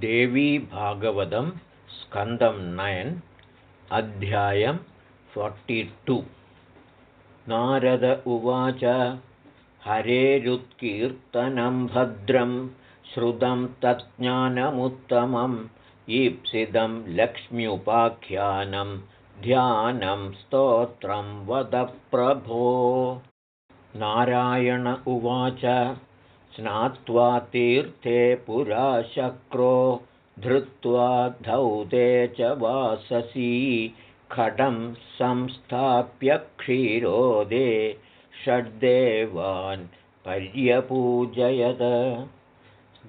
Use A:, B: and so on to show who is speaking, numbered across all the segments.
A: देवी भागवतं स्कन्दं नयन् अध्यायं टु नारद उवाच हरेरुत्कीर्तनं भद्रं श्रुतं तज्ज्ञानमुत्तमम् ईप्सितं लक्ष्म्युपाख्यानं ध्यानं स्तोत्रं वदप्रभो। नारायण उवाच स्नात्वा तीर्थे पुरा शक्रो धृत्वा धौते च वाससी। खडं संस्थाप्य क्षीरोदे षड्देवान् पर्यपूजयत।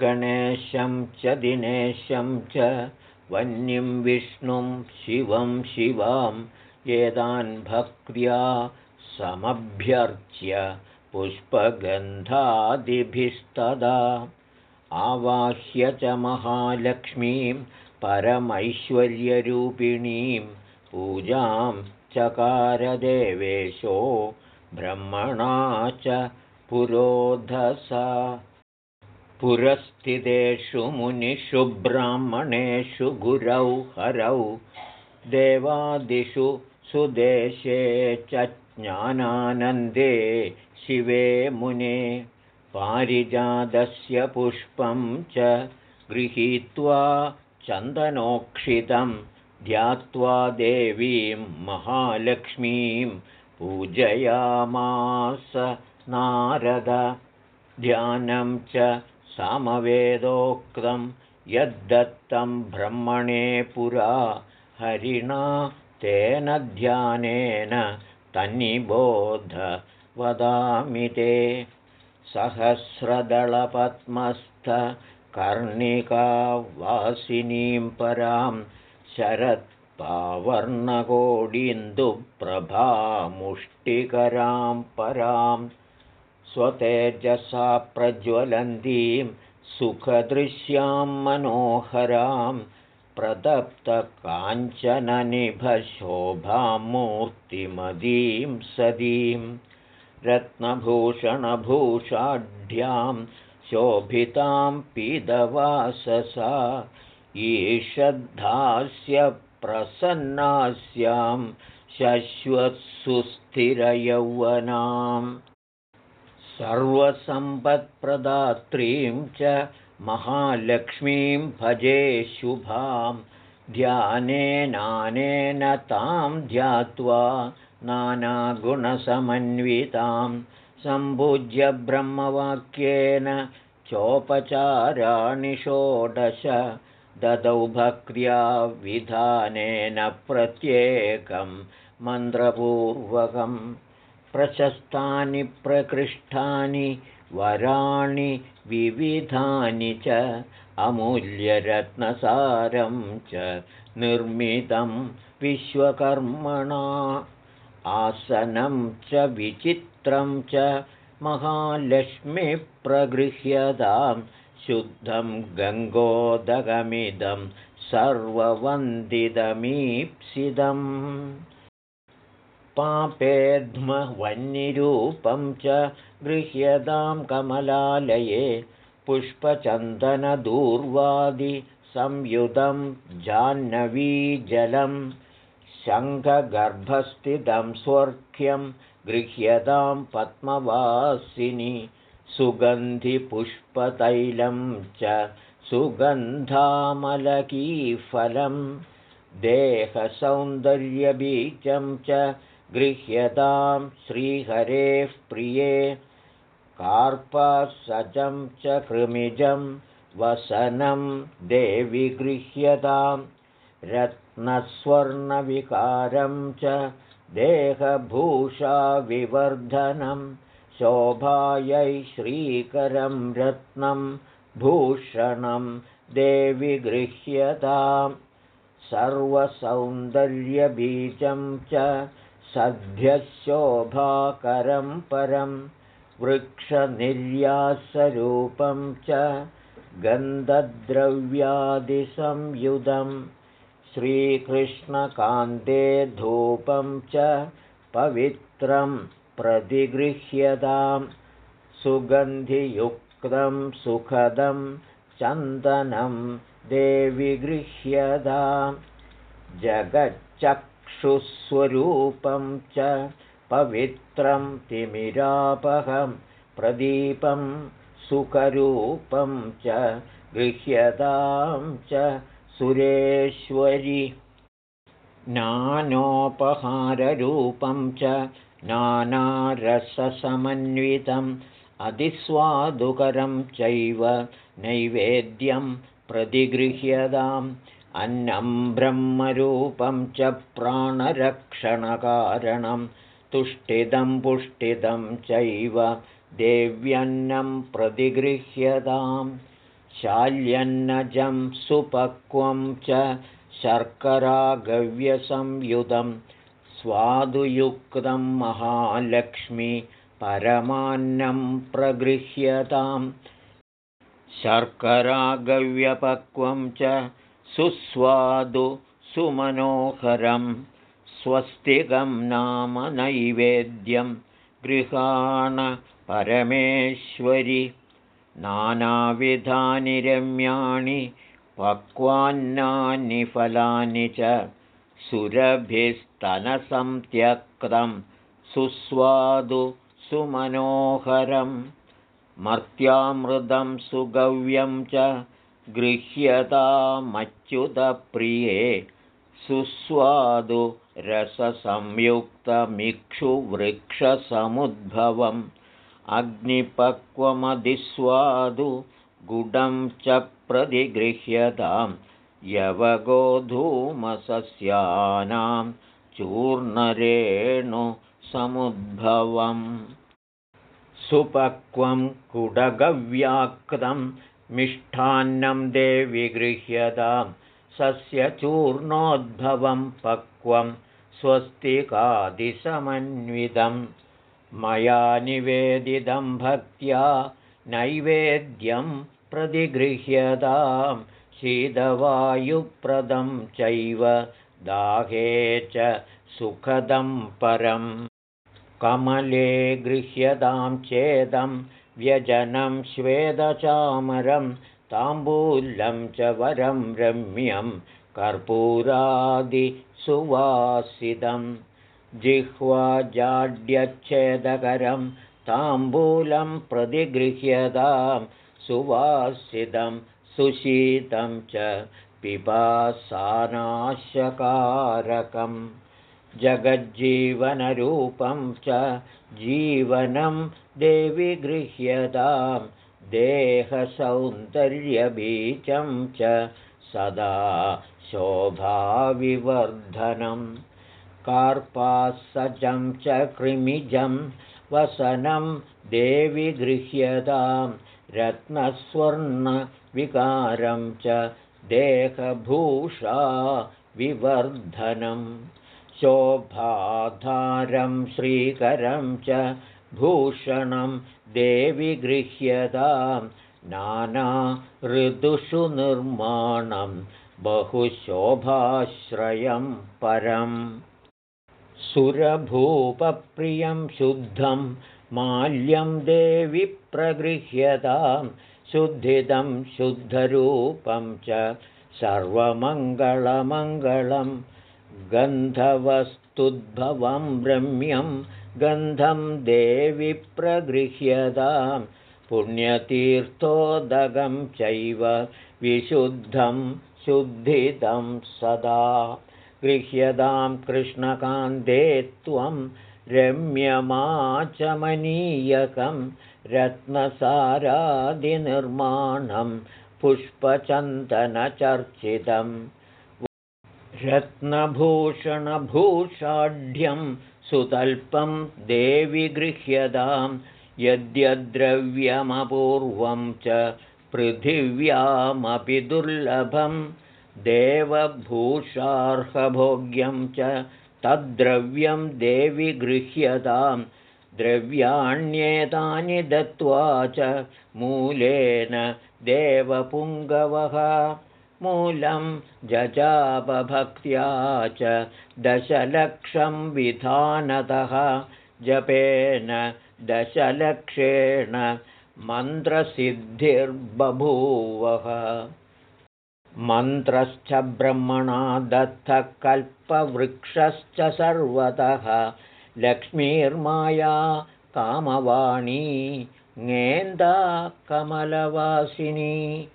A: गणेशं च दिनेशं च वह्निं विष्णुं शिवं शिवां एतान् भक्त्या समभ्यर्च्य पुष्पगन्धादिभिस्तदा आवाह्य च महालक्ष्मीं परमैश्वर्यरूपिणीं पूजां चकारदेवेशो ब्रह्मणा च पुरोधसा। पुरस्थितेषु मुनिषु ब्राह्मणेषु गुरौ हरौ देवादिषु सुदेशे च ज्ञानानन्दे शिवे मुने पारिजातस्य पुष्पं च गृहीत्वा चन्दनोक्षितं ध्यात्वा देवीं महालक्ष्मीं पूजयामास नारद। ध्यानं च सामवेदोक्तं यद्दत्तं ब्रह्मणे पुरा हरिणा तेन ध्यानेन तन्निबोध वदामि ते सहस्रदलपद्मस्थकर्णिकावासिनीं परां शरत्पावर्णकोडीन्दुप्रभामुष्टिकरां परां स्वतेजसा प्रज्वलन्तीं सुखदृश्यां मनोहरां प्रदप्तकाञ्चननिभशोभामूर्तिमदीं सदीं रत्नभूषणभूषाढ्यां शोभितां पीदवाससा ईषद्धास्य प्रसन्नास्यां शश्वत्सुस्थिरयौवनाम्। सर्वसम्पत्प्रदात्रीं च महालक्ष्मीं भजे शुभां ध्यानेनानेन तां ध्यात्वा नानागुणसमन्वितां सम्भुज्य ब्रह्मवाक्येन चोपचाराणि षोडश ददौ भक्त्या विधानेन प्रत्येकं मन्त्रपूर्वकं प्रशस्तानि प्रकृष्टानि वराणि विविधानि च अमूल्यरत्नसारं च निर्मितं विश्वकर्मणा आसनं च विचित्रं च महालक्ष्मीप्रगृह्यतां शुद्धं गङ्गोदगमिदं सर्ववन्दितमीप्सितम्। पापेध्मवह्निरूपं च गृह्यतां कमलालये पुष्पचन्दनदूर्वादिसंयुधं जाह्नवीजलं शङ्खगर्भस्थितं स्वर्ख्यं गृह्यतां पद्मवासिनि सुगन्धिपुष्पतैलं च सुगन्धामलकीफलं देहसौन्दर्यबीजं च गृह्यतां श्रीहरेः प्रिये कार्पासजं च कृमिजं वसनं देवि गृह्यतां रत्नस्वर्णविकारं च देहभूषाविवर्धनं शोभायै श्रीकरं रत्नं भूषणं देवि गृह्यतां सर्वसौन्दर्यबीजं च सद्यशोभाकरं परं वृक्षनिर्यासरूपं च गन्धद्रव्यादिसंयुधं श्रीकृष्णकान्ते धूपं च पवित्रं प्रतिगृह्यतां सुगन्धियुक्तं सुखदं चन्दनं देवि गृह्यतां जगच्चक्षुस्वरूपं च पवित्रं तिमिरापहं प्रदीपं सुखरूपं च गृह्यतां च सुरेश्वरि। नानोपहाररूपं च नानारससमन्वितम् अधिस्वादुकरं चैव नैवेद्यं प्रतिगृह्यताम् अन्नं ब्रह्मरूपं च प्राणरक्षणकारणं तुष्टिदं पुष्टिदं चैव देव्यन्नं प्रतिगृह्यतां शाल्यन्नजं सुपक्वं च शर्करागव्यसंयुतं स्वादुयुक्तं महालक्ष्मी परमान्नं प्रगृह्यताम्। शर्करागव्यपक्वं च सुस्वादु सुमनोहरं स्वस्तिकं नाम नैवेद्यं गृहाण परमेश्वरि नानाविधानि रम्याणि पक्वान्नानि फलानि च सुरभिस्तनसंत्यक्तं सुस्वादु सुमनोहरं मर्त्यामृदं सुगव्यं च गृह्यतामच्युतप्रिये सुस्वादु रससंयुक्तमिक्षुवृक्षसमुद्भवम् अग्निपक्वमधिस्वादु गुडं च प्रतिगृह्यतां यवगोधूमसस्यानां चूर्णरेणुसमुद्भवम् सुपक्वं कुडगव्याक्तं मिष्ठान्नं देवि गृह्यतां सस्यचूर्णोद्भवं पक्वं स्वस्तिकादिसमन्वितं मया निवेदितं भक्त्या नैवेद्यं प्रतिगृह्यतां शीतवायुप्रदं चैव दाहे च सुखदं परम्। कमले गृह्यतां चेदं व्यजनं श्वेदचामरं ताम्बूलं च वरं रम्यं कर्पूरादिसुवासितं जिह्वाजाड्यच्छेदकरं ताम्बूलं प्रतिगृह्यतां सुवासितं सुशीतं च पिपासानाशकारकम् जगज्जीवनरूपं च जीवनं देवि गृह्यतां देहसौन्दर्यबीजं च सदा शोभाविवर्धनं कार्पासजं च कृमिजं वसनं देवि गृह्यतां रत्नस्वर्णविकारं च देहभूषा विवर्धनम् शोभाधारं श्रीकरं च भूषणं देवि गृह्यतां नाना ऋतुषु निर्माणं बहुशोभाश्रयं परम् सुरभूपप्रियं शुद्धं माल्यं देवि प्रगृह्यतां शुद्धिदं शुद्धरूपं च सर्वमङ्गलमङ्गलम् गन्धवस्तुद्भवं रम्यं गन्धं देवि प्रगृह्यतां पुण्यतीर्थोदगं चैव विशुद्धं शुद्धितं सदा गृह्यतां कृष्णकान्ते रम्यमाचमनीयकं रत्नसारादिनिर्माणं पुष्पचन्दनचर्चितम् रत्नभूषणभूषाढ्यं सुतल्पं देवि गृह्यतां यद्यद्रव्यमपूर्वं च पृथिव्यामपि दुर्लभं देवभूषार्हभोग्यं च तद्द्रव्यं देवि गृह्यतां द्रव्याण्येतानि दत्त्वा च मूलेन देवपुङ्गवः। मूलं जजापभक्त्या च दशलक्षं विधानतः। जपेन दशलक्षेण मन्त्रसिद्धिर्बभूवः मन्त्रश्च ब्रह्मणा दत्तः कल्पवृक्षश्च सर्वतः। लक्ष्मीर्माया कामवाणी ङेन्दा कमलवासिनी।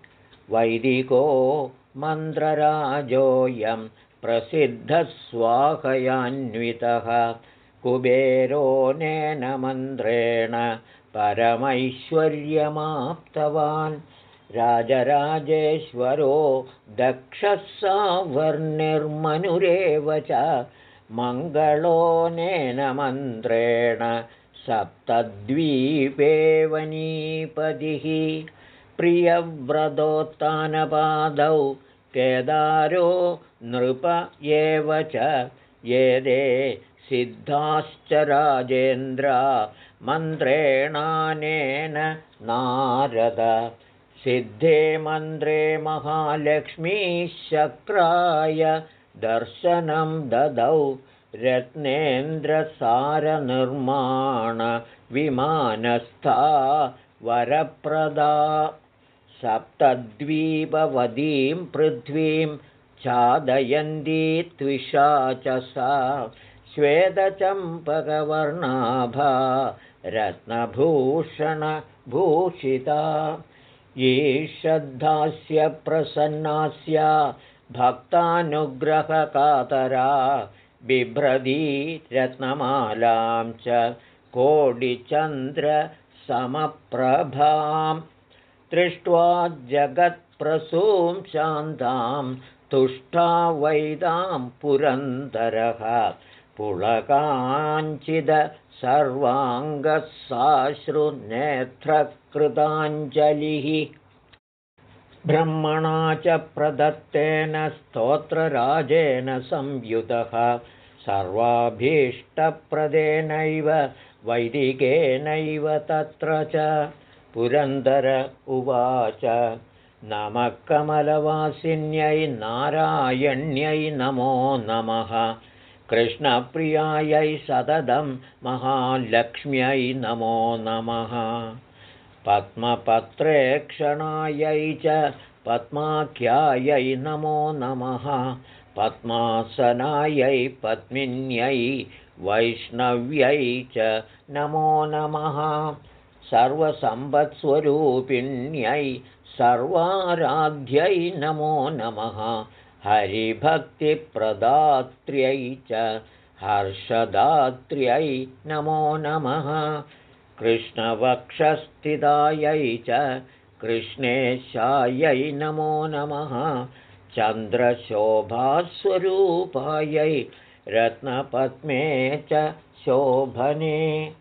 A: वैदिको मन्त्रराजोऽयं प्रसिद्धस्वाहयान्वितः। कुबेरोऽनेन मन्त्रेण परमैश्वर्यमाप्तवान् राजराजेश्वरो दक्षः सावर्णिर्मनुरेव च मङ्गलोऽनेन मन्त्रेण सप्तद्वीपेवनीपतिः प्रियव्रतोत्थानपादौ केदारो नृप एव च। ये सिद्धाश्च राजेन्द्र मन्त्रेणानेन नारद सिद्धे मन्त्रे महालक्ष्मीशक्राय दर्शनं ददौ रत्नेन्द्रसारनिर्माणविमानस्था वरप्रदा सप्तद्वीपवदीं पृथ्वीं चादयन्ती त्विषा च सा श्वेतचम्पकवर्णाभा रत्नभूषणभूषिता ईषद्धास्य प्रसन्नास्य भक्तानुग्रहकातरा बिभ्रदी रत्नमालां च कोडिचन्द्रसमप्रभां दृष्ट्वा जगत्प्रसूं शान्तां तुष्टा वैदां पुरन्दरः पुलकाञ्चिद सर्वाङ्गसाश्रुनेत्रकृताञ्जलिः ब्रह्मणा च प्रदत्तेन स्तोत्रराजेन संयुतः। सर्वाभीष्टप्रदेनैव वैदिकेनैव तत्र च। पुरन्दर उवाच नमः कमलवासिन्यै नारायण्यै नमो नमः कृष्णप्रियायै सततं महालक्ष्म्यै नमो नमः। पद्मपत्रेक्षणायै च पद्माख्यायै नमो नमः। पद्मासनायै पद्मिन्यै वैष्णव्यै च नमो नमः। सर्वसम्पत्स्वरूपिण्यै सर्वाराध्यै नमो नमः हरिभक्तिप्रदात्र्यै च हर्षदात्र्यै नमो नमः। कृष्णवक्षस्थितायै च कृष्णेशायै नमो नमः। चन्द्रशोभास्वरूपायै रत्नपद्मे च शोभने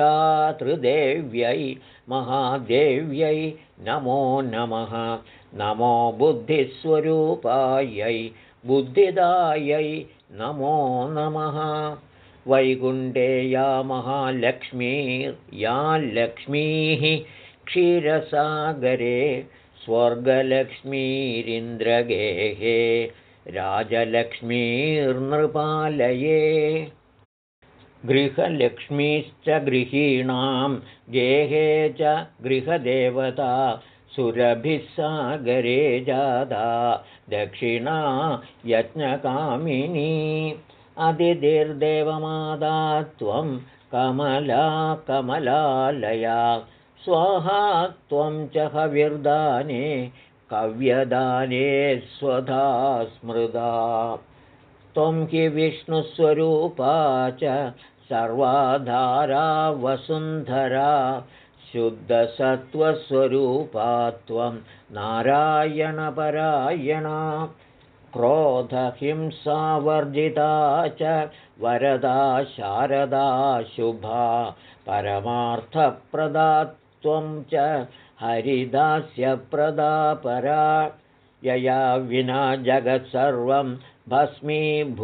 A: सम्पत्यधिष्ठातृदेव्यै महादेव्यै नमो नमः। नमो बुद्धिस्वरूपायै बुद्धिदायै नमो नमः। वैकुण्ठे या महालक्ष्मीर्या लक्ष्मीः क्षीरसागरे स्वर्गलक्ष्मीरिन्द्रगेहे राजलक्ष्मीर्नृपालये गृहलक्ष्मीश्च गृहीणां गेहे च गृहदेवता सुरभिः सागरे जादा दक्षिणा यज्ञकामिनी। अदितिर्देवमादा त्वं कमला कमलालया स्वाहा त्वं च हविर्दाने कव्यदाने स्वधा स्मृदा त्वं हि विष्णुस्वरूपा च सर्वाधारा वसुन्धरा शुद्धसत्त्वस्वरूपा त्वं नारायणपरायणा क्रोधहिंसावर्जिता च वरदा शारदा शुभा परमार्थप्रदा त्वं च हरिदास्यप्रदा परा यया विना जगत्सर्वं भस्मीभूतमसारकं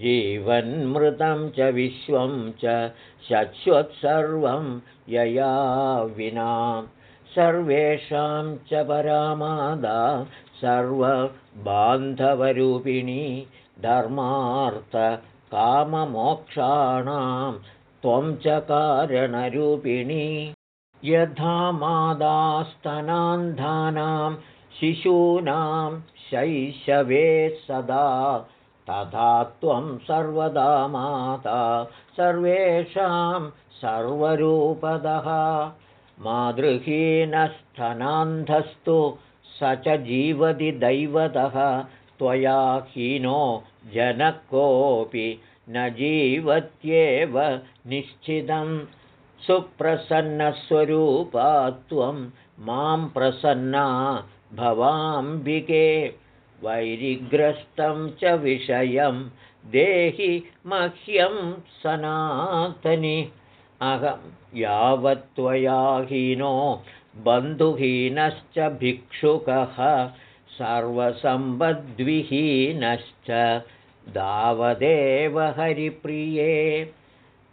A: जीवन्मृतं च विश्वं च शश्वत्सर्वं यया विना। सर्वेषां च परामादा सर्वबान्धवरूपिणी धर्मार्थकाममोक्षाणां त्वं च कारणरूपिणी। यथा मादास्तनान्धानां शिशूनां शैशवे सदा तथा त्वं सर्वदा माता सर्वेषां सर्वरूपदः। मातृहीनस्थनान्धस्तु स च जीवति दैवतः त्वया हीनो जनः कोऽपि न जीवत्येव निश्चितं सुप्रसन्नस्वरूपा त्वं मां प्रसन्ना भवाम्बिके वैरिग्रस्तं च विषयं देहि मह्यं सनातनि। अहं यावत्त्वया हीनो बन्धुहीनश्च भिक्षुकः सर्वसम्बद्विहीनश्च दावदेव हरिप्रिये।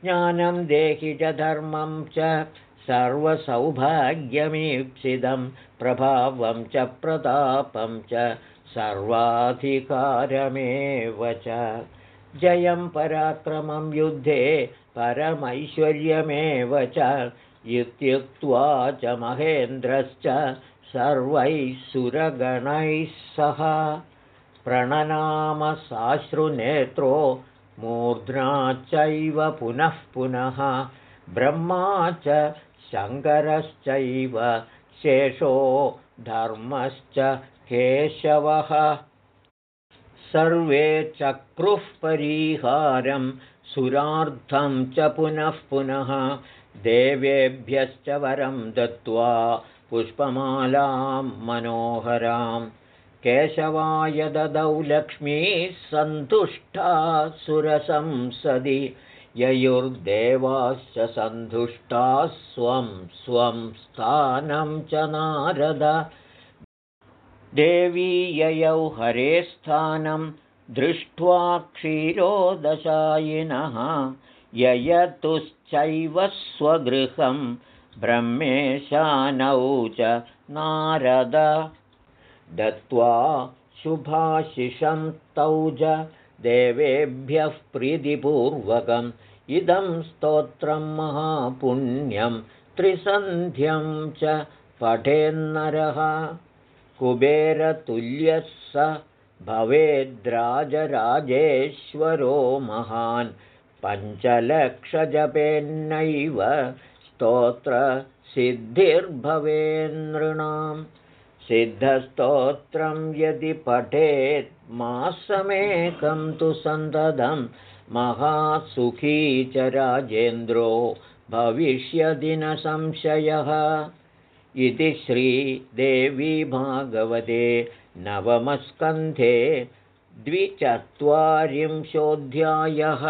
A: ज्ञानं देहि च धर्मं च सर्वसौभाग्यमीप्सितं प्रभावं च प्रतापं च सर्वाधिकारमेव च। जयं पराक्रमं युद्धे परमैश्वर्यमेव च। इत्युक्त्वा च महेन्द्रश्च सर्वैः सुरगणैः सह। प्रणनामसाश्रुनेत्रो मूर्ध्ना चैव पुनः पुनः। ब्रह्मा च शङ्करश्चैव शेषो धर्मश्च केशवः। सर्वे चक्रुः परिहारं सुरार्थं च पुनः पुनः देवेभ्यश्च वरं दत्त्वा पुष्पमालां मनोहराम् केशवाय ददौ लक्ष्मीः सन्तुष्टा सुरसंसदि। ययुर्देवाश्च सन्तुष्टाः स्वं स्वं स्थानं च नारद देवी ययौ हरे स्थानं दृष्ट्वा क्षीरोदशायिनः। ययतुश्चैव स्वगृहं ब्रह्मेशानौ च नारद। दत्त्वा शुभाशिषं तौज देवेभ्यः प्रीतिपूर्वकम् इदं स्तोत्रं महापुण्यं त्रिसन्ध्यं च पठेन्नरः कुबेरतुल्यः स भवेद्राजराजेश्वरो महान्। पञ्चलक्षजपेन्नैव स्तोत्रसिद्धिर्भवेन्नृणाम् सिद्धस्तोत्रं यदि पठेत् मासमेकं तु सन्ततं महासुखी च राजेन्द्रो। भविष्यदि न संशयः इति श्रीदेवी भागवते नवमस्कन्धे द्विचत्वारिंशोऽध्यायः